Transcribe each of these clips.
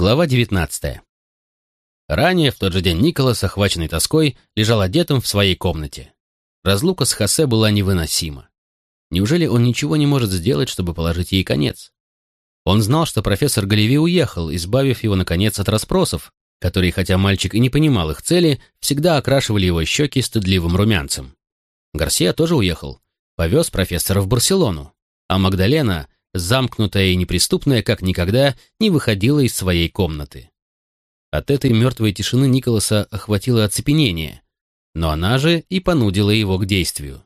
Глава 19. Ранее, в тот же день, Николас, охваченный тоской, лежал одетым в своей комнате. Разлука с Хосе была невыносима. Неужели он ничего не может сделать, чтобы положить ей конец? Он знал, что профессор Галеви уехал, избавив его, наконец, от расспросов, которые, хотя мальчик и не понимал их цели, всегда окрашивали его щеки стыдливым румянцем. Гарсия тоже уехал, повез профессора в Барселону, а Магдалена замкнутая и неприступная, как никогда, не выходила из своей комнаты. От этой мертвой тишины Николаса охватило оцепенение, но она же и понудила его к действию.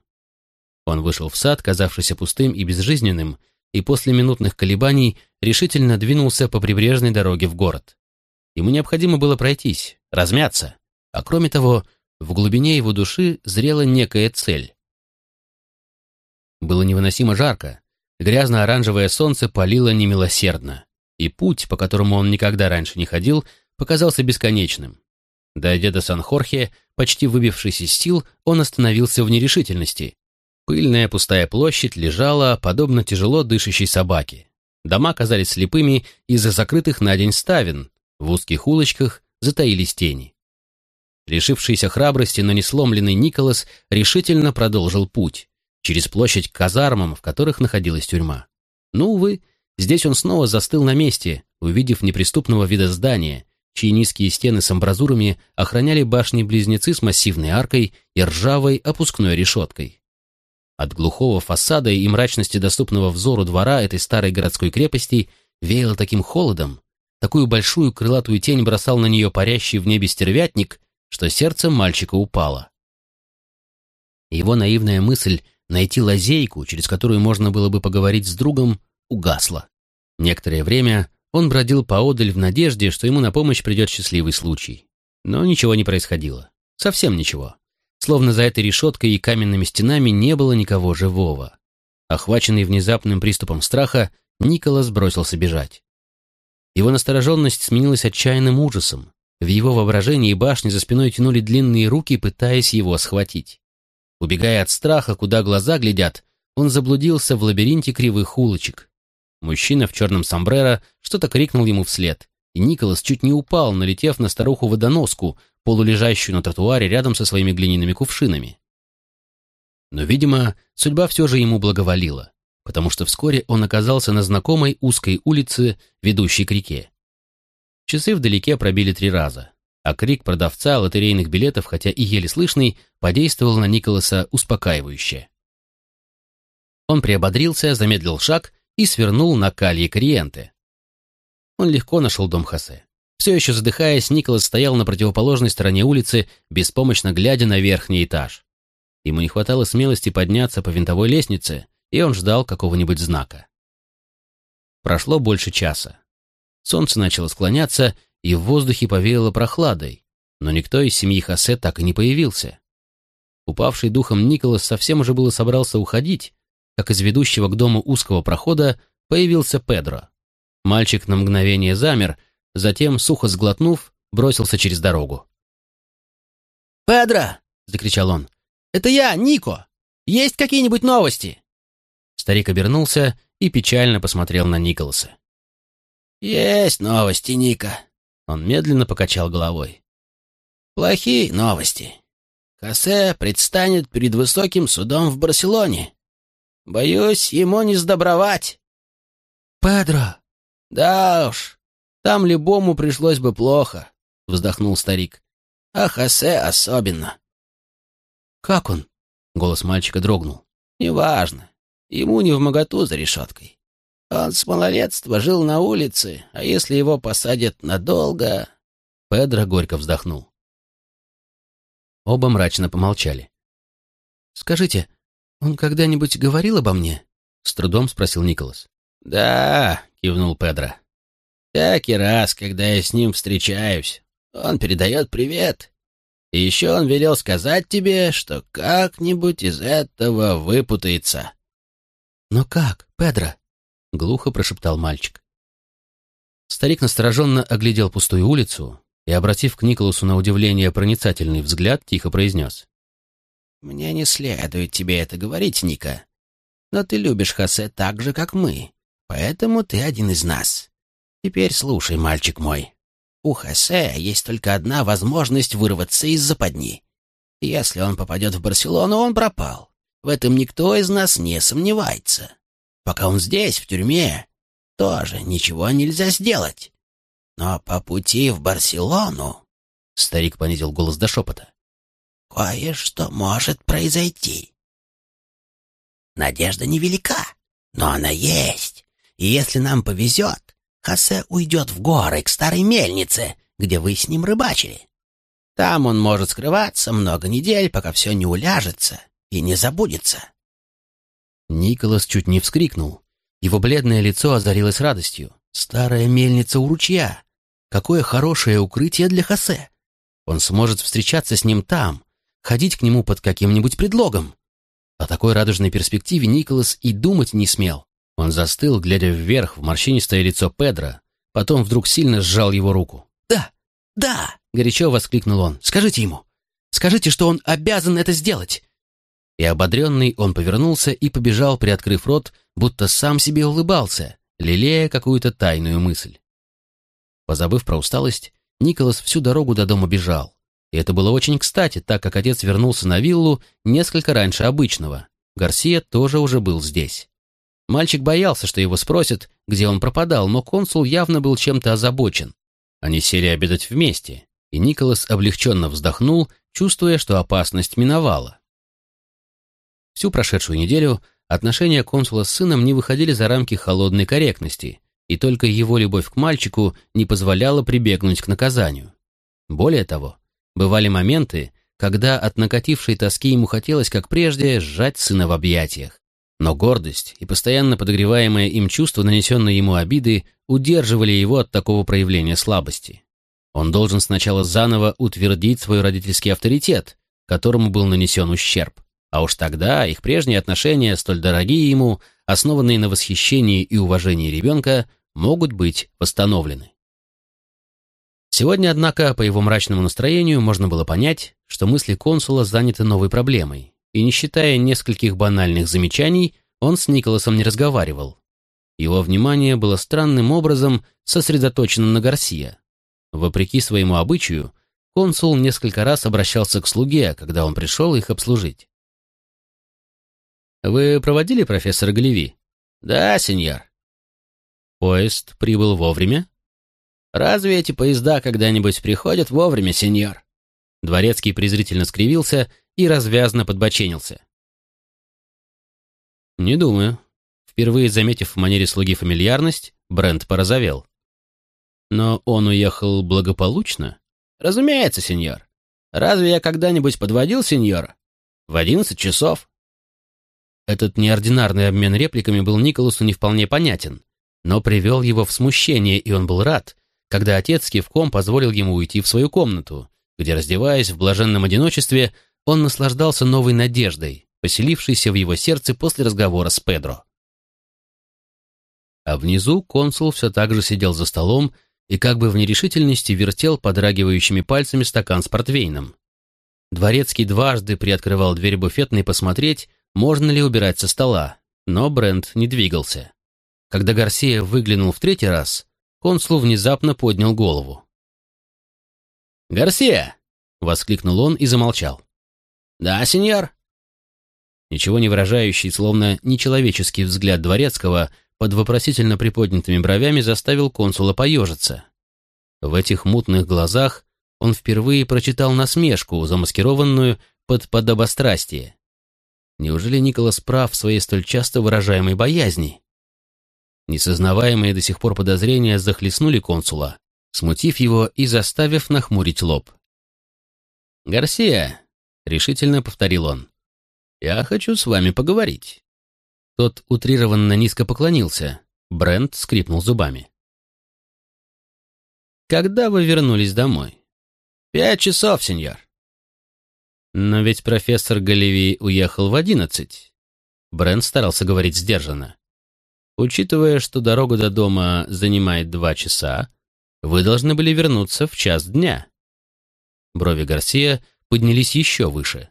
Он вышел в сад, казавшийся пустым и безжизненным, и после минутных колебаний решительно двинулся по прибрежной дороге в город. Ему необходимо было пройтись, размяться, а кроме того, в глубине его души зрела некая цель. Было невыносимо жарко, Грязно-оранжевое солнце палило немилосердно, и путь, по которому он никогда раньше не ходил, показался бесконечным. Дойдя до Сан-Хорхе, почти выбившись из сил, он остановился в нерешительности. Пыльная пустая площадь лежала, подобно тяжело дышащей собаке. Дома казались слепыми из-за закрытых на день ставен, в узких улочках затаились тени. Лишившийся храбрости, но не сломленный Николас решительно продолжил путь через площадь к казармам, в которых находилась тюрьма. Но, увы, здесь он снова застыл на месте, увидев неприступного вида здания, чьи низкие стены с амбразурами охраняли башни-близнецы с массивной аркой и ржавой опускной решеткой. От глухого фасада и мрачности доступного взору двора этой старой городской крепости веяло таким холодом, такую большую крылатую тень бросал на нее парящий в небе стервятник, что сердце мальчика упало. Его наивная мысль найти лазейку, через которую можно было бы поговорить с другом, угасла. Некоторое время он бродил поодаль в надежде, что ему на помощь придет счастливый случай. Но ничего не происходило. Совсем ничего. Словно за этой решеткой и каменными стенами не было никого живого. Охваченный внезапным приступом страха, Николас бросился бежать. Его настороженность сменилась отчаянным ужасом. В его воображении башни за спиной тянули длинные руки, пытаясь его схватить. Убегая от страха, куда глаза глядят, он заблудился в лабиринте кривых улочек. Мужчина в черном сомбреро что-то крикнул ему вслед, и Николас чуть не упал, налетев на старуху-водоноску, полулежащую на тротуаре рядом со своими глиняными кувшинами. Но, видимо, судьба все же ему благоволила, потому что вскоре он оказался на знакомой узкой улице, ведущей к реке. Часы вдалеке пробили три раза а крик продавца лотерейных билетов, хотя и еле слышный, подействовал на Николаса успокаивающе. Он приободрился, замедлил шаг и свернул на калье Кориенте. Он легко нашел дом Хосе. Все еще задыхаясь, Николас стоял на противоположной стороне улицы, беспомощно глядя на верхний этаж. Ему не хватало смелости подняться по винтовой лестнице, и он ждал какого-нибудь знака. Прошло больше часа. Солнце начало склоняться, и в воздухе повеяло прохладой, но никто из семьи Хосе так и не появился. Упавший духом Николас совсем уже было собрался уходить, как из ведущего к дому узкого прохода появился Педро. Мальчик на мгновение замер, затем, сухо сглотнув, бросился через дорогу. «Педро!» — закричал он. «Это я, Нико! Есть какие-нибудь новости?» Старик обернулся и печально посмотрел на Николаса. «Есть новости, Ника», он медленно покачал головой. «Плохие новости. Хосе предстанет перед высоким судом в Барселоне. Боюсь, ему не сдобровать». «Педро!» «Да уж, там любому пришлось бы плохо», — вздохнул старик. «А Хосе особенно». «Как он?» — голос мальчика дрогнул. «Неважно. Ему не в моготу за решеткой. Он с малолетства жил на улице, а если его посадят надолго...» Педро горько вздохнул. Оба мрачно помолчали. «Скажите, он когда-нибудь говорил обо мне?» — с трудом спросил Николас. «Да», — кивнул Педро. «Всякий раз, когда я с ним встречаюсь, он передает привет. И еще он велел сказать тебе, что как-нибудь из этого выпутается». «Но как, Педро?» — глухо прошептал мальчик. Старик настороженно оглядел пустую улицу и, обратив к Николасу на удивление проницательный взгляд, тихо произнес. «Мне не следует тебе это говорить, Ника, но ты любишь Хосе так же, как мы, поэтому ты один из нас. Теперь слушай, мальчик мой. У Хосе есть только одна возможность вырваться из западни. Если он попадет в Барселону, он пропал. В этом никто из нас не сомневается. Пока он здесь, в тюрьме, тоже ничего нельзя сделать. Но по пути в Барселону, — старик понизил голос до шепота, — кое-что может произойти. Надежда невелика, но она есть. И если нам повезет, Хосе уйдет в горы к старой мельнице, где вы с ним рыбачили. Там он может скрываться много недель, пока все не уляжется и не забудется. Николас чуть не вскрикнул. Его бледное лицо озарилось радостью. Старая мельница у ручья. Какое хорошее укрытие для Хосе. Он сможет встречаться с ним там, ходить к нему под каким-нибудь предлогом. О такой радужной перспективе Николас и думать не смел. Он застыл, глядя вверх в морщинистое лицо Педро, потом вдруг сильно сжал его руку. «Да, да!» — горячо воскликнул он. «Скажите ему! Скажите, что он обязан это сделать!» И ободренный он повернулся и побежал, приоткрыв рот, будто сам себе улыбался, лелея какую-то тайную мысль. Позабыв про усталость, Николас всю дорогу до дома бежал. И это было очень кстати, так как отец вернулся на виллу несколько раньше обычного. Гарсия тоже уже был здесь. Мальчик боялся, что его спросят, где он пропадал, но консул явно был чем-то озабочен. Они сели обедать вместе, и Николас облегченно вздохнул, чувствуя, что опасность миновала. Всю прошедшую неделю отношения консула с сыном не выходили за рамки холодной корректности, и только его любовь к мальчику не позволяла прибегнуть к наказанию. Более того, бывали моменты, когда от накатившей тоски ему хотелось, как прежде, сжать сына в объятиях. Но гордость и постоянно подогреваемое им чувство нанесенной ему обиды удерживали его от такого проявления слабости. Он должен сначала заново утвердить свой родительский авторитет, которому был нанесен ущерб. А уж тогда их прежние отношения, столь дорогие ему, основанные на восхищении и уважении ребенка, могут быть восстановлены. Сегодня, однако, по его мрачному настроению можно было понять, что мысли консула заняты новой проблемой, и не считая нескольких банальных замечаний, он с Николасом не разговаривал. Его внимание было странным образом сосредоточено на Гарсия. Вопреки своему обычаю, консул несколько раз обращался к слуге, когда он пришел их обслужить. «Вы проводили профессора Галеви?» «Да, сеньор». «Поезд прибыл вовремя?» «Разве эти поезда когда-нибудь приходят вовремя, сеньор?» Дворецкий презрительно скривился и развязно подбоченился. «Не думаю». Впервые заметив в манере слуги фамильярность, Брент порозовел. «Но он уехал благополучно?» «Разумеется, сеньор. Разве я когда-нибудь подводил сеньора? В одиннадцать часов». Этот неординарный обмен репликами был Николасу не вполне понятен, но привел его в смущение, и он был рад, когда отец кивком позволил ему уйти в свою комнату, где, раздеваясь в блаженном одиночестве, он наслаждался новой надеждой, поселившейся в его сердце после разговора с Педро. А внизу консул все так же сидел за столом и как бы в нерешительности вертел подрагивающими пальцами стакан с портвейном. Дворецкий дважды приоткрывал дверь буфетной посмотреть, можно ли убирать со стола, но Брент не двигался. Когда Гарсия выглянул в третий раз, консул внезапно поднял голову. «Гарсия!» — воскликнул он и замолчал. «Да, сеньор». Ничего не выражающий, словно нечеловеческий взгляд дворецкого под вопросительно приподнятыми бровями заставил консула поежиться. В этих мутных глазах он впервые прочитал насмешку, замаскированную под подобострастие. Неужели Николас прав в своей столь часто выражаемой боязни? Несознаваемые до сих пор подозрения захлестнули консула, смутив его и заставив нахмурить лоб. «Гарсия, — решительно повторил он. «Я хочу с вами поговорить». Тот утрированно низко поклонился. Брент скрипнул зубами. «Когда вы вернулись домой?» «Пять часов, сеньор». «Но ведь профессор Галеви уехал в одиннадцать». Брент старался говорить сдержанно. «Учитывая, что дорога до дома занимает два часа, вы должны были вернуться в час дня». Брови Гарсия поднялись еще выше.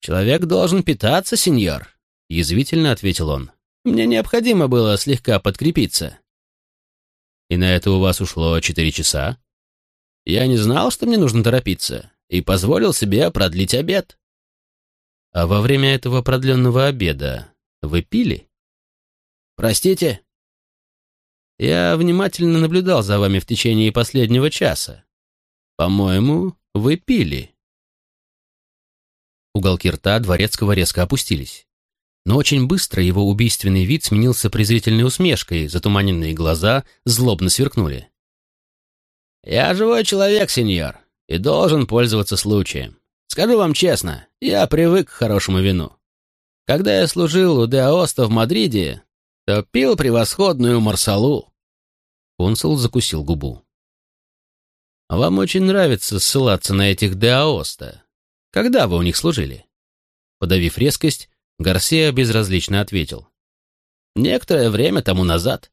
«Человек должен питаться, сеньор», — язвительно ответил он. «Мне необходимо было слегка подкрепиться». И на это у вас ушло четыре часа? Я не знал, что мне нужно торопиться, и позволил себе продлить обед. А во время этого продленного обеда вы пили? Простите? Я внимательно наблюдал за вами в течение последнего часа. По-моему, вы пили. Уголки рта Дворецкого резко опустились. Но очень быстро его убийственный вид сменился презрительной усмешкой, затуманенные глаза злобно сверкнули. «Я живой человек, сеньор, и должен пользоваться случаем. Скажу вам честно, я привык к хорошему вину. Когда я служил у Деоста в Мадриде, то пил превосходную марсалу». Консул закусил губу. «Вам очень нравится ссылаться на этих Деоста. Когда вы у них служили?» Подавив резкость, Гарсия безразлично ответил. «Некоторое время тому назад».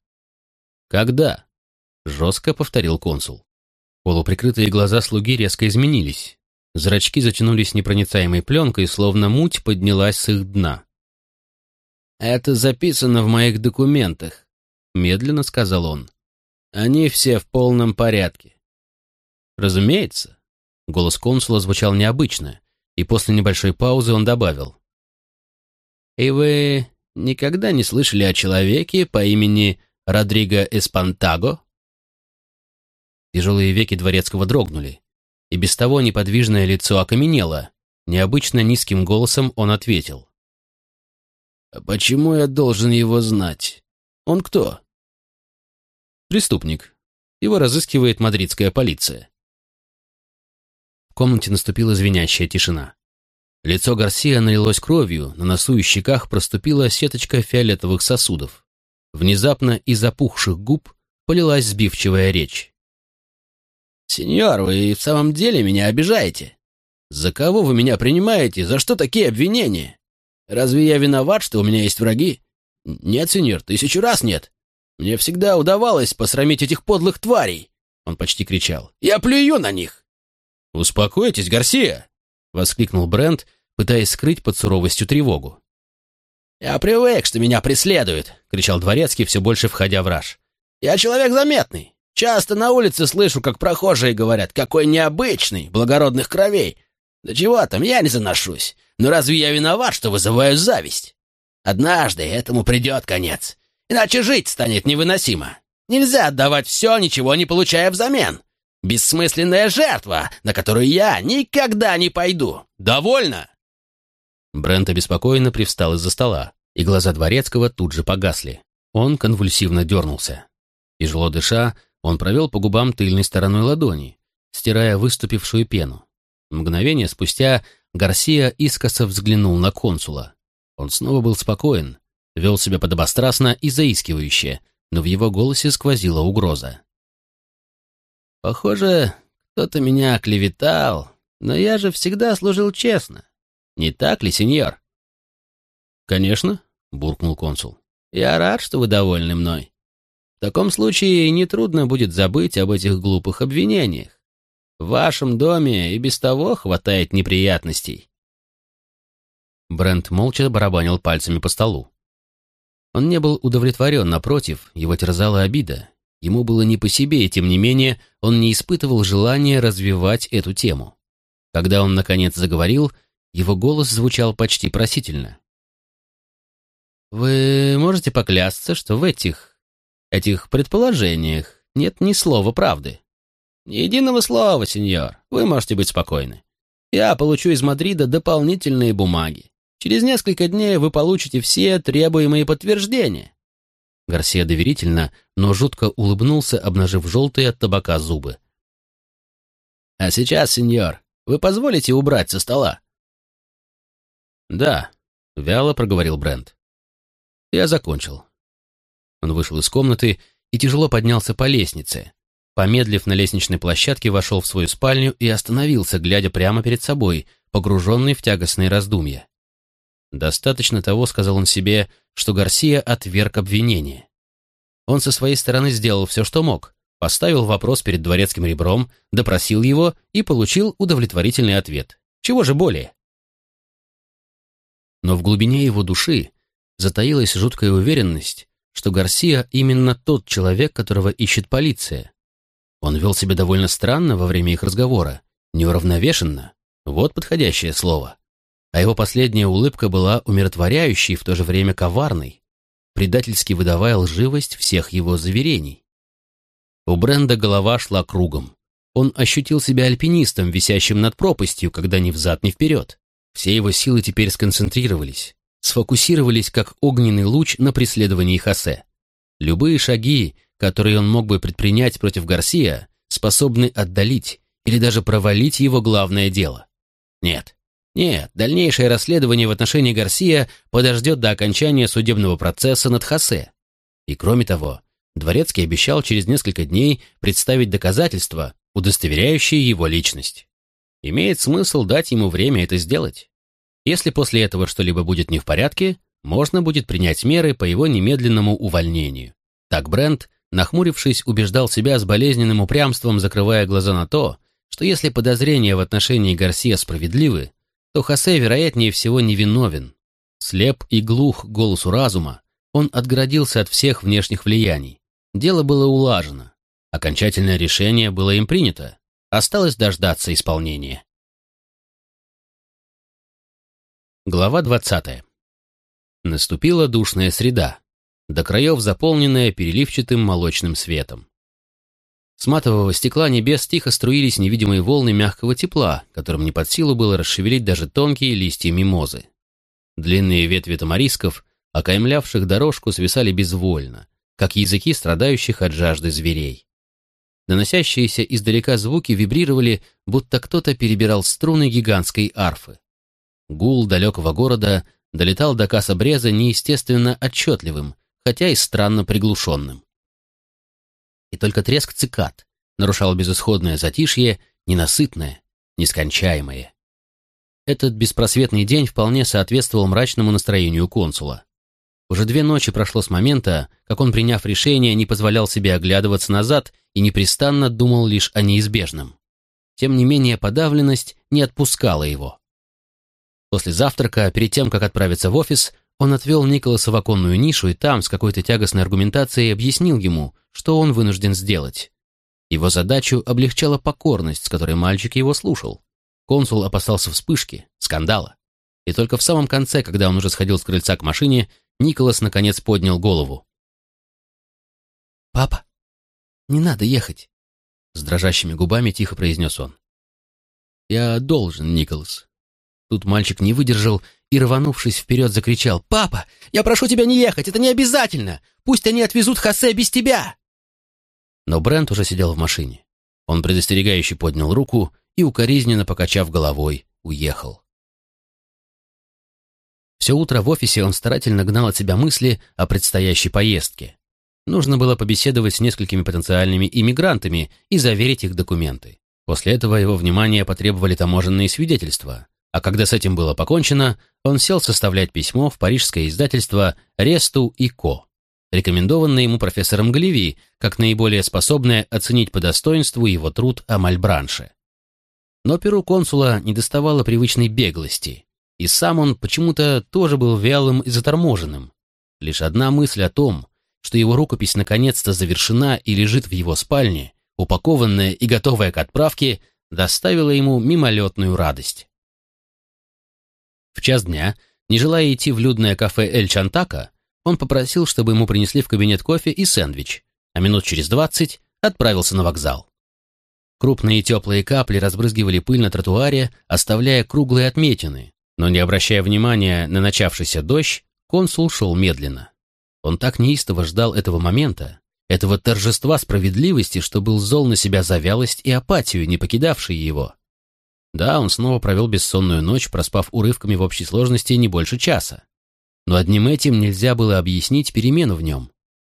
«Когда?» — жестко повторил консул. Полуприкрытые глаза слуги резко изменились. Зрачки затянулись непроницаемой пленкой, словно муть поднялась с их дна. «Это записано в моих документах», — медленно сказал он. «Они все в полном порядке». «Разумеется». Голос консула звучал необычно, и после небольшой паузы он добавил. «И вы никогда не слышали о человеке по имени Родриго Эспантаго?» Тяжелые веки дворецкого дрогнули, и без того неподвижное лицо окаменело. Необычно низким голосом он ответил. «А почему я должен его знать? Он кто?» «Преступник. Его разыскивает мадридская полиция». В комнате наступила звенящая тишина. Лицо Гарсия налилось кровью, на носу и щеках проступила сеточка фиолетовых сосудов. Внезапно из опухших губ полилась сбивчивая речь. «Сеньор, вы в самом деле меня обижаете? За кого вы меня принимаете? За что такие обвинения? Разве я виноват, что у меня есть враги? Нет, сеньор, тысячу раз нет. Мне всегда удавалось посрамить этих подлых тварей!» Он почти кричал. «Я плюю на них!» «Успокойтесь, Гарсия!» — воскликнул Брент, пытаясь скрыть под суровостью тревогу. «Я привык, что меня преследуют!» — кричал Дворецкий, все больше входя в раж. «Я человек заметный. Часто на улице слышу, как прохожие говорят, какой необычный, благородных кровей. Да чего там, я не заношусь. Но разве я виноват, что вызываю зависть? Однажды этому придет конец. Иначе жить станет невыносимо. Нельзя отдавать все, ничего не получая взамен. Бессмысленная жертва, на которую я никогда не пойду. Довольно!» Брент обеспокоенно привстал из-за стола, и глаза Дворецкого тут же погасли. Он конвульсивно дернулся. Тяжело дыша, он провел по губам тыльной стороной ладони, стирая выступившую пену. Мгновение спустя Гарсия искоса взглянул на консула. Он снова был спокоен, вел себя подобострастно и заискивающе, но в его голосе сквозила угроза. «Похоже, кто-то меня оклеветал, но я же всегда служил честно. Не так ли, сеньор?» «Конечно», — буркнул консул. «Я рад, что вы довольны мной. В таком случае нетрудно будет забыть об этих глупых обвинениях. В вашем доме и без того хватает неприятностей. Брент молча барабанил пальцами по столу. Он не был удовлетворен, напротив, его терзала обида. Ему было не по себе, и тем не менее он не испытывал желания развивать эту тему. Когда он, наконец, заговорил, его голос звучал почти просительно. «Вы можете поклясться, что в этих этих предположениях нет ни слова правды. Ни единого слова, сеньор. Вы можете быть спокойны. Я получу из Мадрида дополнительные бумаги. Через несколько дней вы получите все требуемые подтверждения. Гарсия доверительно, но жутко улыбнулся, обнажив желтые от табака зубы. «А сейчас, сеньор, вы позволите убрать со стола?» «Да», — вяло проговорил Брент. «Я закончил. Он вышел из комнаты и тяжело поднялся по лестнице. Помедлив на лестничной площадке, вошел в свою спальню и остановился, глядя прямо перед собой, погруженный в тягостные раздумья. Достаточно того, сказал он себе, что Гарсия отверг обвинение. Он со своей стороны сделал все, что мог, поставил вопрос перед дворецким ребром, допросил его и получил удовлетворительный ответ. Чего же более? Но в глубине его души затаилась жуткая уверенность, что Гарсия именно тот человек, которого ищет полиция. Он вел себя довольно странно во время их разговора, неуравновешенно, вот подходящее слово. А его последняя улыбка была умиротворяющей и в то же время коварной, предательски выдавая лживость всех его заверений. У Бренда голова шла кругом. Он ощутил себя альпинистом, висящим над пропастью, когда ни взад, ни вперед. Все его силы теперь сконцентрировались, сфокусировались как огненный луч на преследовании Хосе. Любые шаги, которые он мог бы предпринять против Гарсия, способны отдалить или даже провалить его главное дело. Нет, нет, дальнейшее расследование в отношении Гарсия подождет до окончания судебного процесса над Хосе. И кроме того, Дворецкий обещал через несколько дней представить доказательства, удостоверяющие его личность. Имеет смысл дать ему время это сделать. Если после этого что-либо будет не в порядке, можно будет принять меры по его немедленному увольнению. Так Брент, нахмурившись, убеждал себя с болезненным упрямством, закрывая глаза на то, что если подозрения в отношении Гарсия справедливы, то Хосе, вероятнее всего, невиновен. Слеп и глух голосу разума, он отгородился от всех внешних влияний. Дело было улажено. Окончательное решение было им принято. Осталось дождаться исполнения. Глава 20. Наступила душная среда, до краев заполненная переливчатым молочным светом. С матового стекла небес тихо струились невидимые волны мягкого тепла, которым не под силу было расшевелить даже тонкие листья мимозы. Длинные ветви тамарисков, окаймлявших дорожку, свисали безвольно, как языки страдающих от жажды зверей. Доносящиеся издалека звуки вибрировали, будто кто-то перебирал струны гигантской арфы. Гул далекого города долетал до Касабреза неестественно отчетливым, хотя и странно приглушенным. И только треск цикад нарушал безысходное затишье, ненасытное, нескончаемое. Этот беспросветный день вполне соответствовал мрачному настроению консула. Уже две ночи прошло с момента, как он, приняв решение, не позволял себе оглядываться назад и непрестанно думал лишь о неизбежном. Тем не менее, подавленность не отпускала его. После завтрака, перед тем, как отправиться в офис, он отвел Николаса в оконную нишу и там, с какой-то тягостной аргументацией, объяснил ему, что он вынужден сделать. Его задачу облегчала покорность, с которой мальчик его слушал. Консул опасался вспышки, скандала. И только в самом конце, когда он уже сходил с крыльца к машине, Николас наконец поднял голову. «Папа, не надо ехать», — с дрожащими губами тихо произнес он. «Я должен, Николас». Тут мальчик не выдержал и, рванувшись вперед, закричал. «Папа, я прошу тебя не ехать, это не обязательно! Пусть они отвезут Хосе без тебя!» Но Брент уже сидел в машине. Он предостерегающе поднял руку и, укоризненно покачав головой, уехал. Все утро в офисе он старательно гнал от себя мысли о предстоящей поездке. Нужно было побеседовать с несколькими потенциальными иммигрантами и заверить их документы. После этого его внимание потребовали таможенные свидетельства, а когда с этим было покончено, он сел составлять письмо в парижское издательство «Ресту и Ко», рекомендованное ему профессором Галеви как наиболее способное оценить по достоинству его труд о Мальбранше. Но перу консула недоставало привычной беглости, и сам он почему-то тоже был вялым и заторможенным. Лишь одна мысль о том, что его рукопись наконец-то завершена и лежит в его спальне, упакованная и готовая к отправке, доставила ему мимолетную радость. В час дня, не желая идти в людное кафе «Эль Чантака», он попросил, чтобы ему принесли в кабинет кофе и сэндвич, а минут через двадцать отправился на вокзал. Крупные теплые капли разбрызгивали пыль на тротуаре, оставляя круглые отметины, но не обращая внимания на начавшийся дождь, консул шел медленно. Он так неистово ждал этого момента, этого торжества справедливости, что был зол на себя за вялость и апатию, не покидавшие его. Да, он снова провел бессонную ночь, проспав урывками в общей сложности не больше часа. Но одним этим нельзя было объяснить перемену в нем.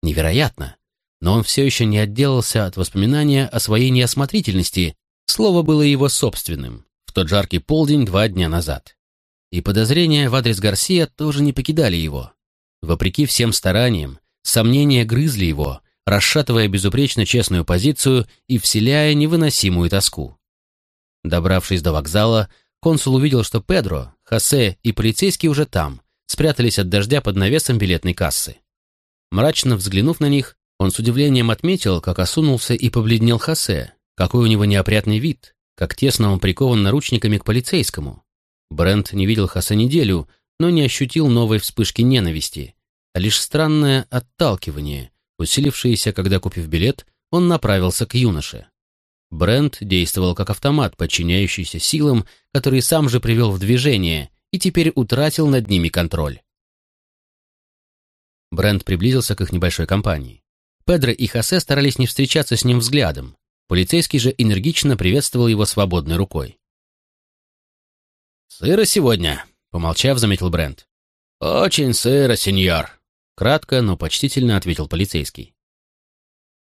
Невероятно. Но он все еще не отделался от воспоминания о своей неосмотрительности, слово было его собственным, в тот жаркий полдень два дня назад. И подозрения в адрес Гарсия тоже не покидали его. Вопреки всем стараниям, сомнения грызли его, расшатывая безупречно честную позицию и вселяя невыносимую тоску. Добравшись до вокзала, консул увидел, что Педро, Хосе и полицейский уже там, спрятались от дождя под навесом билетной кассы. Мрачно взглянув на них, он с удивлением отметил, как осунулся и побледнел Хосе, какой у него неопрятный вид, как тесно он прикован наручниками к полицейскому. Брент не видел Хосе неделю, но не ощутил новой вспышки ненависти, а лишь странное отталкивание, усилившееся, когда, купив билет, он направился к юноше. Брент действовал как автомат, подчиняющийся силам, которые сам же привел в движение, и теперь утратил над ними контроль. Брент приблизился к их небольшой компании. Педро и Хосе старались не встречаться с ним взглядом. Полицейский же энергично приветствовал его свободной рукой. «Сыро сегодня», — помолчав, заметил Брент. «Очень сыро, сеньор», — кратко, но почтительно ответил полицейский.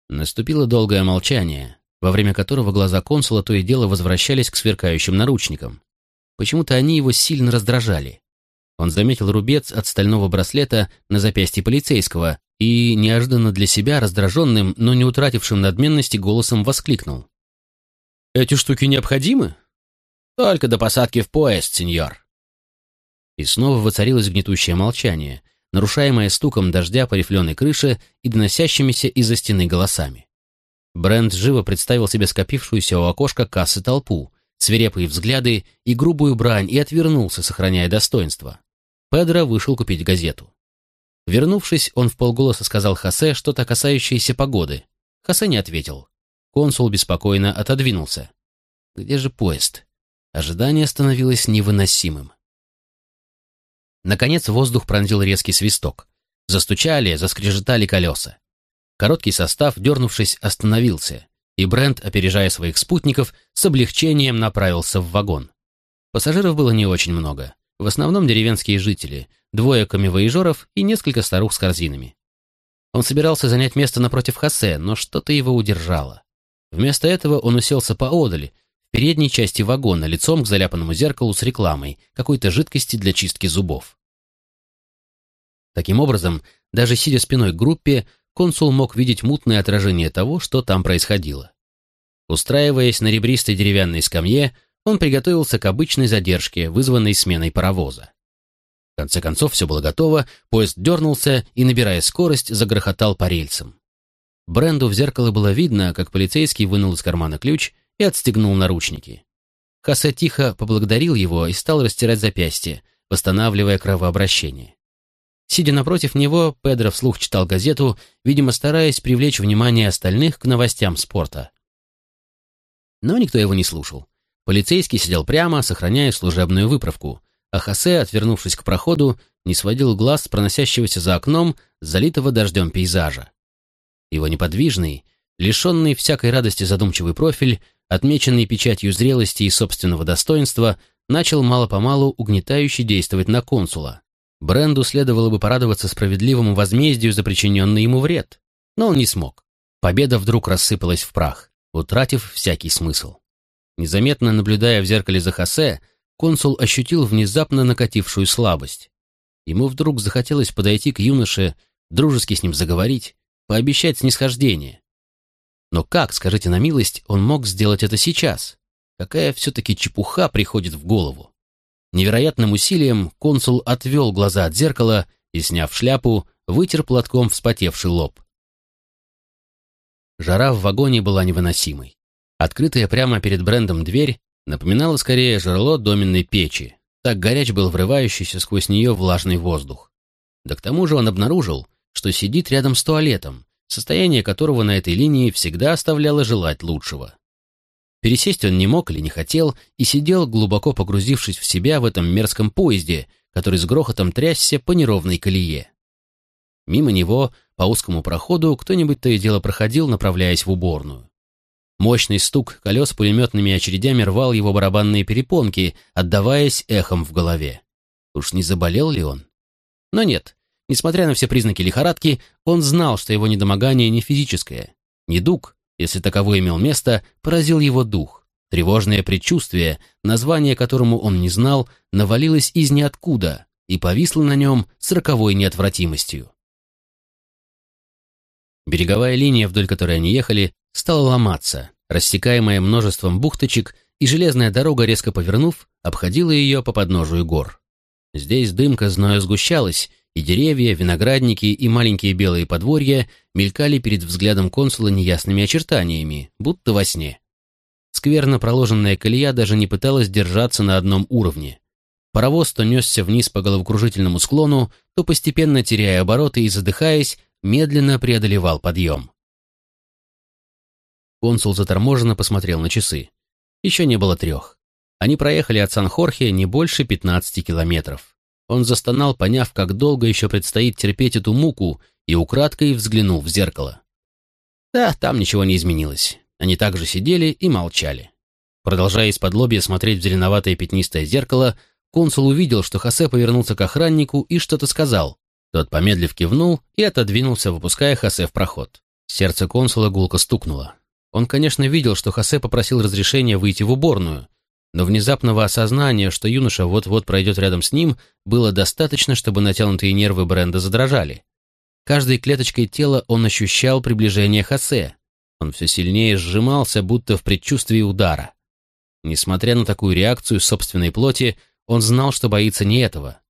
Наступило долгое молчание, во время которого глаза консула то и дело возвращались к сверкающим наручникам. Почему-то они его сильно раздражали. Он заметил рубец от стального браслета на запястье полицейского и, неожиданно для себя, раздраженным, но не утратившим надменности, голосом воскликнул. «Эти штуки необходимы?» «Только до посадки в поезд, сеньор». И снова воцарилось гнетущее молчание, нарушаемое стуком дождя по рифленой крыше и доносящимися из-за стены голосами. Брент живо представил себе скопившуюся у окошка кассы толпу, свирепые взгляды и грубую брань и отвернулся, сохраняя достоинство. Педро вышел купить газету. Вернувшись, он в полголоса сказал Хосе что-то касающееся погоды. Хосе не ответил. Консул беспокойно отодвинулся. Где же поезд? Ожидание становилось невыносимым. Наконец воздух пронзил резкий свисток. Застучали, заскрежетали колеса. Короткий состав, дернувшись, остановился, и Брент, опережая своих спутников, с облегчением направился в вагон. Пассажиров было не очень много. В основном деревенские жители, двое камевоежеров и несколько старух с корзинами. Он собирался занять место напротив Хосе, но что-то его удержало. Вместо этого он уселся поодаль, в передней части вагона, лицом к заляпанному зеркалу с рекламой какой-то жидкости для чистки зубов. Таким образом, даже сидя спиной к группе, консул мог видеть мутное отражение того, что там происходило. Устраиваясь на ребристой деревянной скамье, он приготовился к обычной задержке, вызванной сменой паровоза. В конце концов, все было готово, поезд дернулся и, набирая скорость, загрохотал по рельсам. Бренду в зеркало было видно, как полицейский вынул из кармана ключ и отстегнул наручники. Хосе тихо поблагодарил его и стал растирать запястье, восстанавливая кровообращение. Сидя напротив него, Педро вслух читал газету, видимо, стараясь привлечь внимание остальных к новостям спорта. Но никто его не слушал. Полицейский сидел прямо, сохраняя служебную выправку, а Хосе, отвернувшись к проходу, не сводил глаз с проносящегося за окном, залитого дождем пейзажа. Его неподвижный, лишенный всякой радости задумчивый профиль, отмеченный печатью зрелости и собственного достоинства, начал мало-помалу угнетающе действовать на консула. Бренду следовало бы порадоваться справедливому возмездию за причиненный ему вред, но он не смог. Победа вдруг рассыпалась в прах, утратив всякий смысл. Незаметно наблюдая в зеркале за Хосе, консул ощутил внезапно накатившую слабость. Ему вдруг захотелось подойти к юноше, дружески с ним заговорить, пообещать снисхождение. Но как, скажите на милость, он мог сделать это сейчас? Какая все-таки чепуха приходит в голову? Невероятным усилием консул отвел глаза от зеркала и, сняв шляпу, вытер платком вспотевший лоб. Жара в вагоне была невыносимой. Открытая прямо перед брендом дверь напоминала скорее жерло доменной печи. Так горяч был врывающийся сквозь нее влажный воздух. Да к тому же он обнаружил, что сидит рядом с туалетом, состояние которого на этой линии всегда оставляло желать лучшего. Пересесть он не мог или не хотел и сидел, глубоко погрузившись в себя в этом мерзком поезде, который с грохотом трясся по неровной колее. Мимо него, по узкому проходу, кто-нибудь то и дело проходил, направляясь в уборную. Мощный стук колес пулеметными очередями рвал его барабанные перепонки, отдаваясь эхом в голове. Уж не заболел ли он? Но нет. Несмотря на все признаки лихорадки, он знал, что его недомогание не физическое. Недуг, если таковой имел место, поразил его дух. Тревожное предчувствие, название которому он не знал, навалилось из ниоткуда и повисло на нем с роковой неотвратимостью. Береговая линия, вдоль которой они ехали, стала ломаться, рассекаемая множеством бухточек, и железная дорога, резко повернув, обходила ее по подножию гор. Здесь дымка зноя сгущалась, и деревья, виноградники и маленькие белые подворья мелькали перед взглядом консула неясными очертаниями, будто во сне. Скверно проложенная колея даже не пыталась держаться на одном уровне. Паровоз то несся вниз по головокружительному склону, то постепенно теряя обороты и задыхаясь, медленно преодолевал подъем. Консул заторможенно посмотрел на часы. Еще не было трех. Они проехали от Сан-Хорхе не больше 15 километров. Он застонал, поняв, как долго еще предстоит терпеть эту муку, и украдкой взглянул в зеркало. Да, там ничего не изменилось. Они также сидели и молчали. Продолжая из-под лобья смотреть в зеленоватое пятнистое зеркало, Консул увидел, что Хосе повернулся к охраннику и что-то сказал. Тот, помедлив, кивнул и отодвинулся, выпуская Хосе в проход. Сердце консула гулко стукнуло. Он, конечно, видел, что Хосе попросил разрешения выйти в уборную, но внезапного осознания, что юноша вот-вот пройдет рядом с ним, было достаточно, чтобы натянутые нервы Бренда задрожали. Каждой клеточкой тела он ощущал приближение Хосе. Он все сильнее сжимался, будто в предчувствии удара. Несмотря на такую реакцию собственной плоти, он знал, что боится не этого.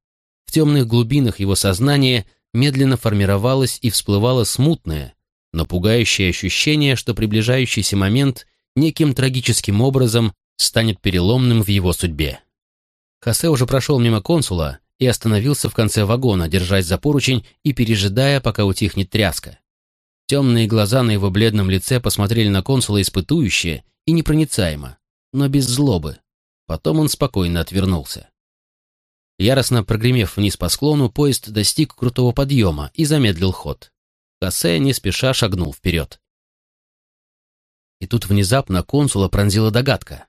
В темных глубинах его сознания медленно формировалось и всплывало смутное, но пугающее ощущение, что приближающийся момент неким трагическим образом станет переломным в его судьбе. Хосе уже прошел мимо консула и остановился в конце вагона, держась за поручень и пережидая, пока утихнет тряска. Темные глаза на его бледном лице посмотрели на консула испытующе и непроницаемо, но без злобы. Потом он спокойно отвернулся. Яростно прогремев вниз по склону, поезд достиг крутого подъема и замедлил ход. Хосе не спеша шагнул вперед. И тут внезапно консула пронзила догадка.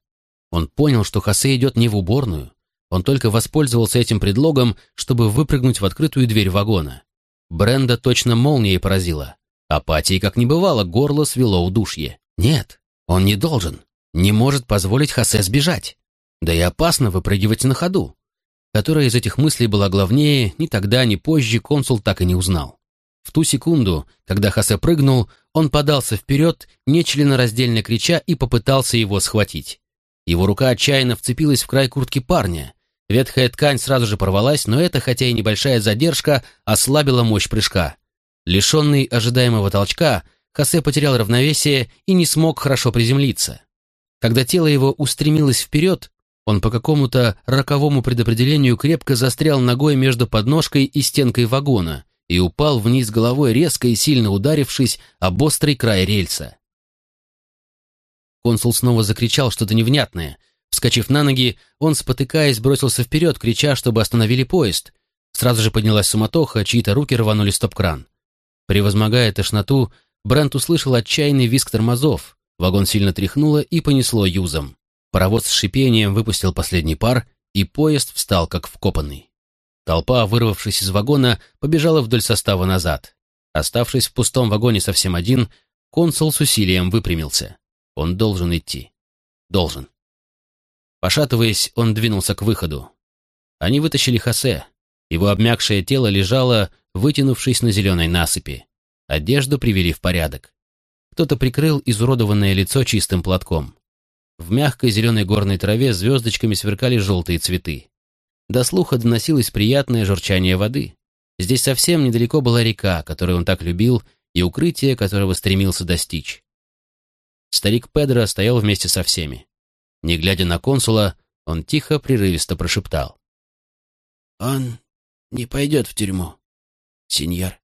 Он понял, что Хосе идет не в уборную. Он только воспользовался этим предлогом, чтобы выпрыгнуть в открытую дверь вагона. Бренда точно молнией поразила. Апатии как не бывало, горло свело удушье. Нет, он не должен, не может позволить Хосе сбежать. Да и опасно выпрыгивать на ходу. Которая из этих мыслей была главнее, ни тогда, ни позже консул так и не узнал. В ту секунду, когда Хосе прыгнул, он подался вперед, нечленораздельно крича, и попытался его схватить. Его рука отчаянно вцепилась в край куртки парня. Ветхая ткань сразу же порвалась, но это, хотя и небольшая задержка, ослабила мощь прыжка. Лишенный ожидаемого толчка, Хосе потерял равновесие и не смог хорошо приземлиться. Когда тело его устремилось вперед, он по какому-то роковому предопределению крепко застрял ногой между подножкой и стенкой вагона и упал вниз головой, резко и сильно ударившись об острый край рельса. Консул снова закричал что-то невнятное. Вскочив на ноги, он, спотыкаясь, бросился вперед, крича, чтобы остановили поезд. Сразу же поднялась суматоха, чьи-то руки рванули стоп-кран. Превозмогая тошноту, Брент услышал отчаянный визг тормозов. Вагон сильно тряхнуло и понесло юзом. Паровоз с шипением выпустил последний пар, и поезд встал как вкопанный. Толпа, вырвавшись из вагона, побежала вдоль состава назад. Оставшись в пустом вагоне совсем один, консул с усилием выпрямился. Он должен идти. Должен. Пошатываясь, он двинулся к выходу. Они вытащили Хосе. Его обмякшее тело лежало, вытянувшись на зеленой насыпи. Одежду привели в порядок. Кто-то прикрыл изуродованное лицо чистым платком. В мягкой зеленой горной траве звездочками сверкали желтые цветы. До слуха доносилось приятное журчание воды. Здесь совсем недалеко была река, которую он так любил, и укрытие, которого стремился достичь. Старик Педро стоял вместе со всеми. Не глядя на консула, он тихо, прерывисто прошептал. «Он не пойдет в тюрьму, сеньор».